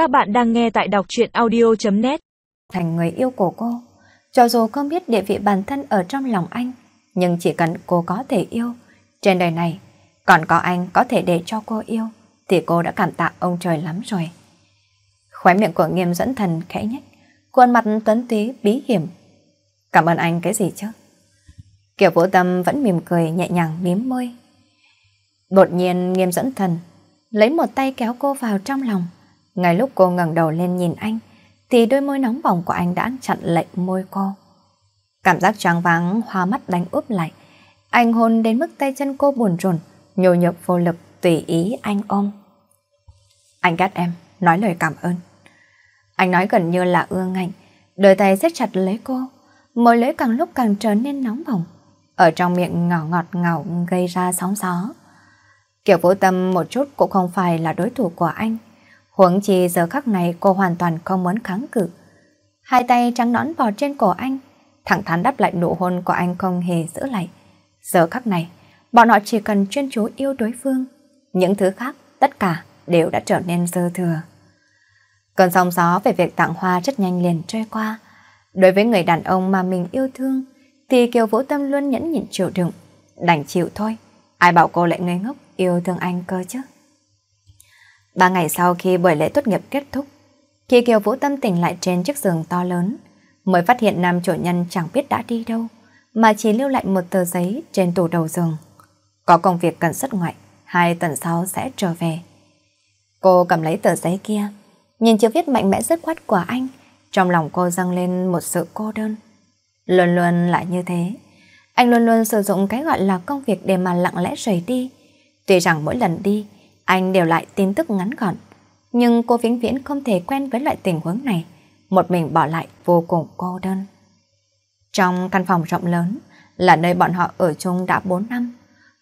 Các bạn đang nghe tại đọc truyện audio.net Thành người yêu của cô, cho dù không biết địa vị bản thân ở trong lòng anh, nhưng chỉ cần cô có thể yêu, trên đời này còn có anh có thể để cho cô yêu, thì cô đã cảm tạ ông trời lắm rồi. Khóe miệng của nghiêm dẫn thần khẽ nhách, khuôn mặt tuấn tí bí hiểm. Cảm ơn anh cái gì chứ? Kiểu vũ tâm vẫn mỉm cười nhẹ nhàng miếm môi. Đột nhiên nghiêm dẫn thần lấy một tay kéo cô vào trong lòng. Ngay lúc cô ngẩng đầu lên nhìn anh, thì đôi môi nóng bỏng của anh đã chặn lệnh môi cô. Cảm giác choáng váng, hoa mắt đánh úp lại. Anh hôn đến mức tay chân cô buồn rồn, nhồi nhược vô lực tùy ý anh ôm. Anh gắt em, nói lời cảm ơn. Anh nói gần như là ưa ngạnh, đôi tay siết chặt lấy cô, môi lưỡi càng lúc càng trở nên nóng bỏng. Ở trong miệng ngọt ngọt ngào gây ra sóng gió. Kiểu vũ tâm một chút cũng không phải là đối thủ của anh. Huống chi giờ khắc này cô hoàn toàn không muốn kháng cự. Hai tay trắng nõn vò trên cổ anh, thẳng thắn đáp lại nụ hôn của anh không hề giữ lại. Giờ khắc này, bọn họ chỉ cần chuyên chú yêu đối phương. Những thứ khác, tất cả đều đã trở nên dư thừa. Cơn sóng gió về việc tặng hoa rất nhanh liền trôi qua. Đối với người đàn ông mà mình yêu thương, thì Kiều Vũ Tâm luôn nhẫn nhịn chịu đựng, đành chịu thôi. Ai bảo cô lại ngây ngốc yêu thương anh cơ chứ? Ba ngày sau khi buổi lễ tốt nghiệp kết thúc, khi Kiều Vũ Tâm tỉnh lại trên chiếc giường to lớn, mới phát hiện nam chủ nhân chẳng biết đã đi đâu, mà chỉ lưu lại một tờ giấy trên tủ đầu giường. Có công việc cần xuất ngoại, hai tuần sau sẽ trở về. Cô cầm lấy tờ giấy kia, nhìn chữ viết mạnh mẽ dứt khoát của anh, trong lòng cô dâng lên một sự cô đơn. Luôn luôn lại như thế, anh luôn luôn sử dụng cái gọi là công việc để mà lặng lẽ rời đi. Tuy rằng mỗi lần đi, anh đều lại tin tức ngắn gọn, nhưng cô vĩnh viễn không thể quen với loại tình huống này, một mình bỏ lại vô cùng cô đơn. Trong căn phòng rộng lớn là nơi bọn họ ở chung đã 4 năm.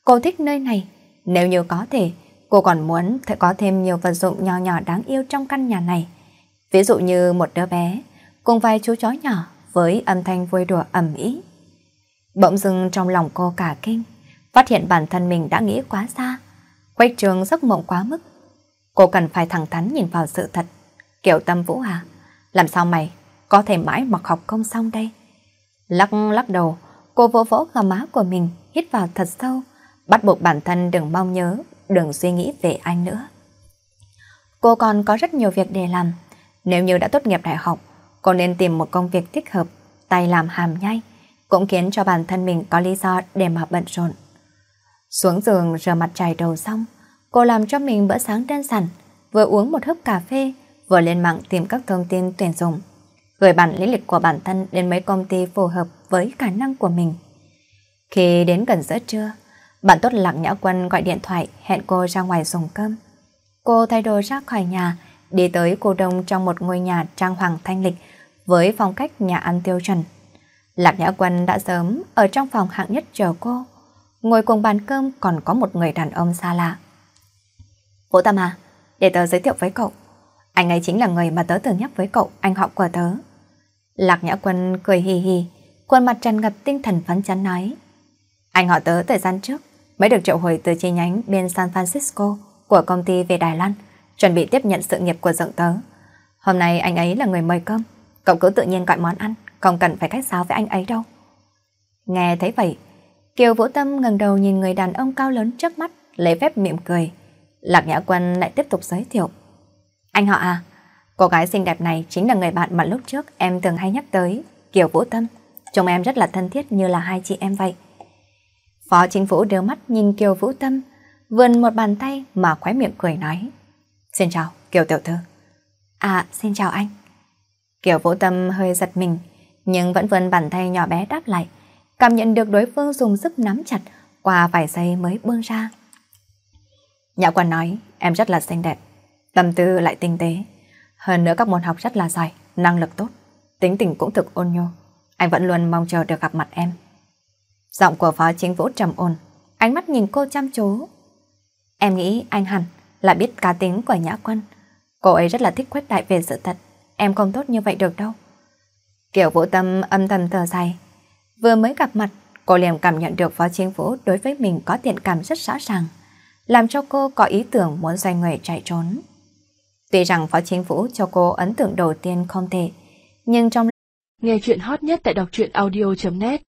Cô thích nơi này, nếu như có thể, cô còn muốn thể có thêm nhiều vật dụng nhỏ nhỏ đáng yêu trong căn nhà này. Ví dụ như một đứa bé, cùng vài chú chó nhỏ với âm thanh vui đùa ẩm ý. Bỗng dưng trong lòng cô cả kinh, phát hiện bản thân mình đã nghĩ quá xa, quách trường giấc mộng quá mức. Cô cần phải thẳng thắn nhìn vào sự thật. Kiểu tâm vũ à, làm sao mày có thể mãi mặc học không xong đây? Lắc lắc đầu, cô vỗ vỗ gò má của mình, hít vào thật sâu, bắt buộc bản thân đừng mong nhớ, đừng suy nghĩ về anh nữa. Cô còn có rất nhiều việc để làm. Nếu như đã tốt nghiệp đại học, cô nên tìm một công việc thích hợp, tay làm hàm nhai, cũng khiến cho bản thân mình có lý do để mà bận rộn. Xuống giường rửa mặt chải đầu xong, cô làm cho mình bữa sáng đơn giản, vừa uống một hớp cà phê, vừa lên mạng tìm các thông tin tuyển dụng, gửi bản lý lịch của bản thân đến mấy công ty phù hợp với khả năng của mình. Khi đến gần giữa trưa, bạn tốt Lạc Nhã Quân gọi điện thoại hẹn cô ra ngoài dùng cơm. Cô thay đồ ra khỏi nhà, đi tới cô đông trong một ngôi nhà trang hoàng thanh lịch với phong cách nhà ăn tiêu chuẩn. Lạc Nhã Quân đã sớm ở trong phòng hạng nhất chờ cô. Ngồi cùng bàn cơm còn có một người đàn ông xa lạ. Vũ Tâm à, để tớ giới thiệu với cậu. Anh ấy chính là người mà tớ từng nhắc với cậu, anh họ của tớ. Lạc Nhã Quân cười hì hì, khuôn mặt tràn ngập tinh thần phấn chấn nói. Anh họ tớ thời gian trước mới được triệu hồi từ chi nhánh bên San Francisco của công ty về Đài Loan, chuẩn bị tiếp nhận sự nghiệp của dựng tớ. Hôm nay anh ấy là người mời cơm, cậu cứ tự nhiên gọi món ăn, không cần phải khách sáo với anh ấy đâu. Nghe thấy vậy, Kiều Vũ Tâm ngẩng đầu nhìn người đàn ông cao lớn trước mắt, lấy phép mỉm cười. Lạc Nhã Quân lại tiếp tục giới thiệu. Anh họ à, cô gái xinh đẹp này chính là người bạn mà lúc trước em từng hay nhắc tới, Kiều Vũ Tâm. Chúng em rất là thân thiết như là hai chị em vậy. Phó chính phủ đưa mắt nhìn Kiều Vũ Tâm, vươn một bàn tay mà khóe miệng cười nói. Xin chào, Kiều Tiểu Thư. À, xin chào anh. Kiều Vũ Tâm hơi giật mình, nhưng vẫn vươn bàn tay nhỏ bé đáp lại, cảm nhận được đối phương dùng sức nắm chặt, qua vài giây mới buông ra. Nhã quan nói, em rất là xinh đẹp, tâm tư lại tinh tế, hơn nữa các môn học rất là giỏi, năng lực tốt, tính tình cũng thực ôn nhô. Anh vẫn luôn mong chờ được gặp mặt em. Giọng của phó chính vũ trầm ổn, ánh mắt nhìn cô chăm chú. Em nghĩ anh hẳn là biết cá tính của Nhã Quân. Cô ấy rất là thích khuếch đại về sự thật. Em không tốt như vậy được đâu. Kiểu vũ tâm âm thầm thở dài. Vừa mới gặp mặt, cô liền cảm nhận được phó chính vũ đối với mình có thiện cảm rất rõ ràng. Làm cho cô có ý tưởng muốn xoay người chạy trốn. Tuy rằng Phó Chính Vũ cho cô ấn tượng đầu tiên không thể, nhưng trong Nghe chuyện hot nhất tại đọc truyện audio.net